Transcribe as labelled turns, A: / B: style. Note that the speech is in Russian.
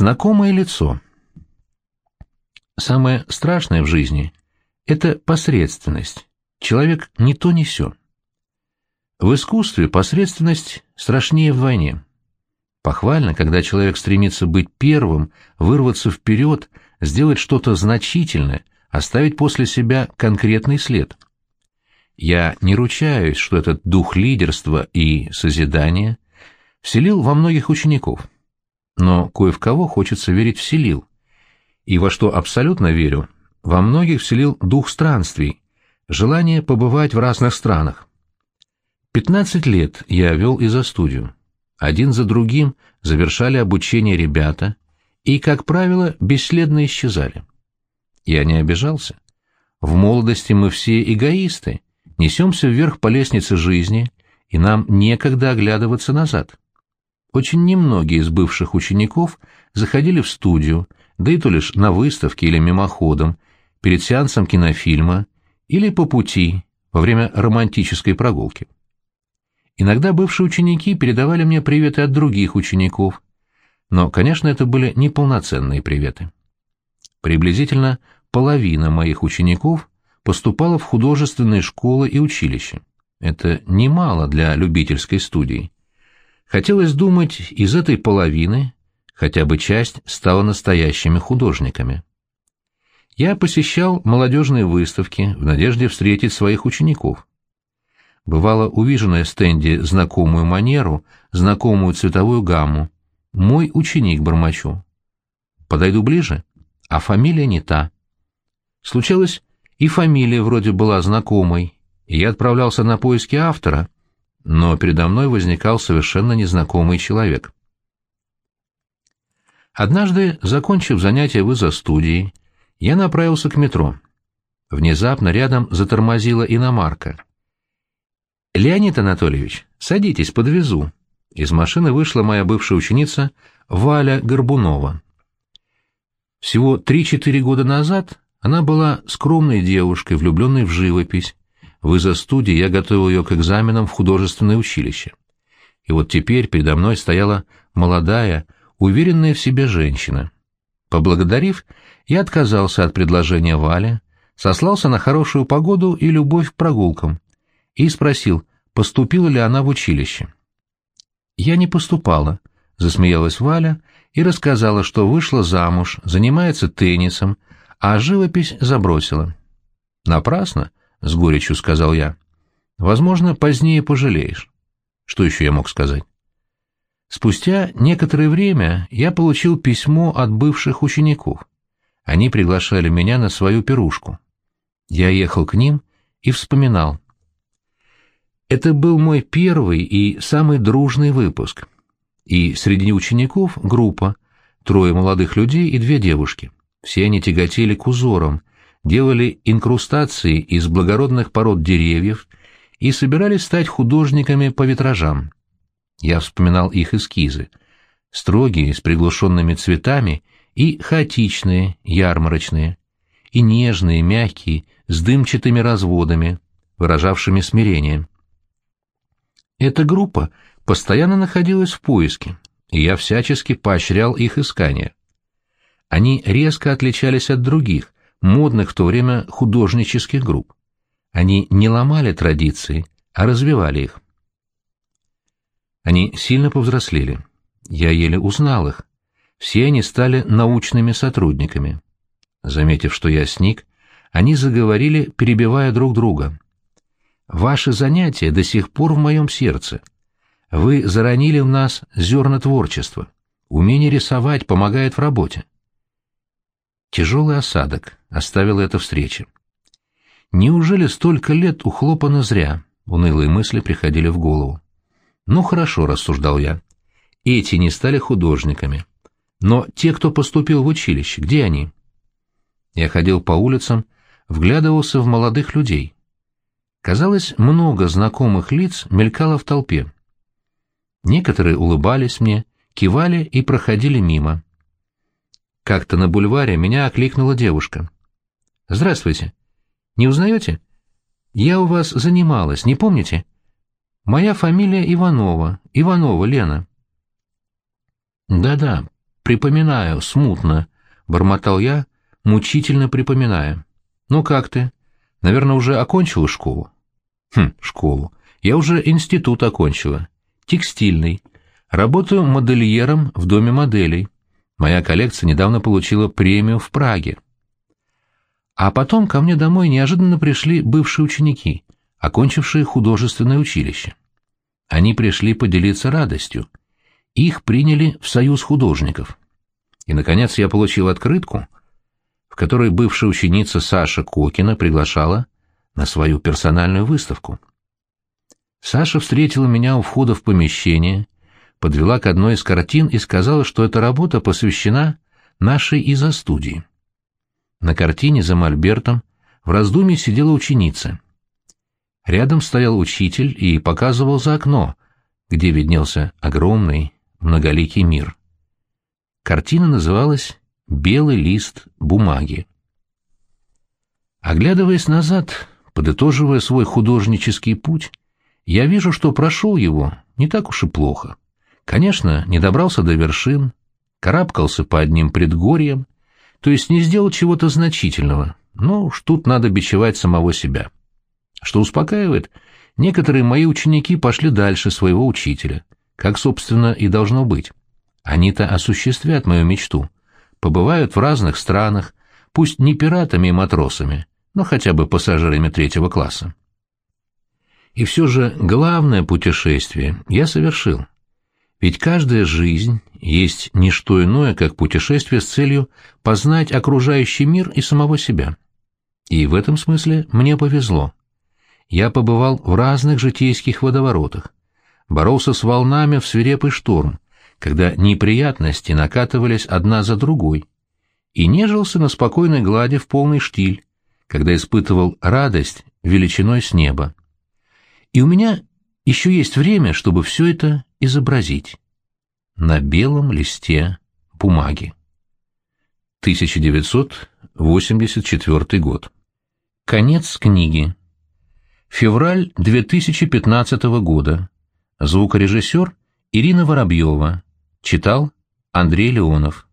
A: Знакомое лицо. Самое страшное в жизни — это посредственность. Человек не то не сё. В искусстве посредственность страшнее вдвойне. Похвально, когда человек стремится быть первым, вырваться вперед, сделать что-то значительное, оставить после себя конкретный след. Я не ручаюсь, что этот дух лидерства и созидания вселил во многих учеников, но кое в кого хочется верить вселил. И во что абсолютно верю, во многих вселил дух странствий, желание побывать в разных странах. Пятнадцать лет я вел и за студию. Один за другим завершали обучение ребята и, как правило, бесследно исчезали. Я не обижался. В молодости мы все эгоисты, несемся вверх по лестнице жизни, и нам некогда оглядываться назад. Очень немногие из бывших учеников заходили в студию, да и то лишь на выставке или мимоходом, перед сеансом кинофильма или по пути, во время романтической прогулки. Иногда бывшие ученики передавали мне приветы от других учеников, но, конечно, это были неполноценные приветы. Приблизительно половина моих учеников поступала в художественные школы и училища. Это немало для любительской студии. Хотелось думать, из этой половины хотя бы часть стала настоящими художниками. Я посещал молодежные выставки в надежде встретить своих учеников. Бывало, увижу на стенде знакомую манеру, знакомую цветовую гамму. Мой ученик бормочу. Подойду ближе, а фамилия не та. Случалось, и фамилия вроде была знакомой, и я отправлялся на поиски автора — но передо мной возникал совершенно незнакомый человек. Однажды, закончив занятие в изо-студии, я направился к метро. Внезапно рядом затормозила иномарка. «Леонид Анатольевич, садитесь, подвезу». Из машины вышла моя бывшая ученица Валя Горбунова. Всего три-четыре года назад она была скромной девушкой, влюбленной в живопись, в изо-студии я готовил ее к экзаменам в художественное училище. И вот теперь передо мной стояла молодая, уверенная в себе женщина. Поблагодарив, я отказался от предложения Вали, сослался на хорошую погоду и любовь к прогулкам и спросил, поступила ли она в училище. «Я не поступала», — засмеялась Валя и рассказала, что вышла замуж, занимается теннисом, а живопись забросила. «Напрасно», — с горечью сказал я. «Возможно, позднее пожалеешь». Что еще я мог сказать? Спустя некоторое время я получил письмо от бывших учеников. Они приглашали меня на свою пирушку. Я ехал к ним и вспоминал. Это был мой первый и самый дружный выпуск. И среди учеников группа, трое молодых людей и две девушки. Все они тяготели к узорам, делали инкрустации из благородных пород деревьев и собирались стать художниками по витражам. Я вспоминал их эскизы, строгие, с приглушенными цветами, и хаотичные, ярмарочные, и нежные, мягкие, с дымчатыми разводами, выражавшими смирение. Эта группа постоянно находилась в поиске, и я всячески поощрял их искания. Они резко отличались от других, модных в то время художнических групп. Они не ломали традиции, а развивали их. Они сильно повзрослели. Я еле узнал их. Все они стали научными сотрудниками. Заметив, что я сник, они заговорили, перебивая друг друга. «Ваши занятия до сих пор в моем сердце. Вы заронили в нас зерна творчества. Умение рисовать помогает в работе. Тяжелый осадок оставила эта встреча. Неужели столько лет ухлопано зря? Унылые мысли приходили в голову. Ну хорошо, рассуждал я. Эти не стали художниками. Но те, кто поступил в училище, где они? Я ходил по улицам, вглядывался в молодых людей. Казалось, много знакомых лиц мелькало в толпе. Некоторые улыбались мне, кивали и проходили мимо. Как-то на бульваре меня окликнула девушка. «Здравствуйте. Не узнаете? Я у вас занималась, не помните? Моя фамилия Иванова, Иванова Лена». «Да-да, припоминаю, смутно», — бормотал я, мучительно припоминая. «Ну как ты? Наверное, уже окончила школу?» «Хм, школу. Я уже институт окончила. Текстильный. Работаю модельером в доме моделей. Моя коллекция недавно получила премию в Праге. А потом ко мне домой неожиданно пришли бывшие ученики, окончившие художественное училище. Они пришли поделиться радостью. Их приняли в союз художников. И, наконец, я получил открытку, в которой бывшая ученица Саша Кокина приглашала на свою персональную выставку. Саша встретила меня у входа в помещение, подвела к одной из картин и сказала, что эта работа посвящена нашей изо-студии. На картине за мольбертом в раздумье сидела ученица. Рядом стоял учитель и показывал за окно, где виднелся огромный многоликий мир. Картина называлась «Белый лист бумаги». Оглядываясь назад, подытоживая свой художнический путь, я вижу, что прошел его не так уж и плохо. Конечно, не добрался до вершин, карабкался по одним предгорьям, то есть не сделал чего-то значительного, но уж тут надо бичевать самого себя. Что успокаивает, некоторые мои ученики пошли дальше своего учителя, как, собственно, и должно быть. Они-то осуществят мою мечту, побывают в разных странах, пусть не пиратами и матросами, но хотя бы пассажирами третьего класса. И все же главное путешествие я совершил. Ведь каждая жизнь есть не что иное, как путешествие с целью познать окружающий мир и самого себя. И в этом смысле мне повезло. Я побывал в разных житейских водоворотах, боролся с волнами в свирепый шторм, когда неприятности накатывались одна за другой, и нежился на спокойной глади в полный штиль, когда испытывал радость величиной с неба. И у меня еще есть время, чтобы все это изобразить. На белом листе бумаги. 1984 год. Конец книги. Февраль 2015 года. Звукорежиссер Ирина Воробьева. Читал Андрей Леонов.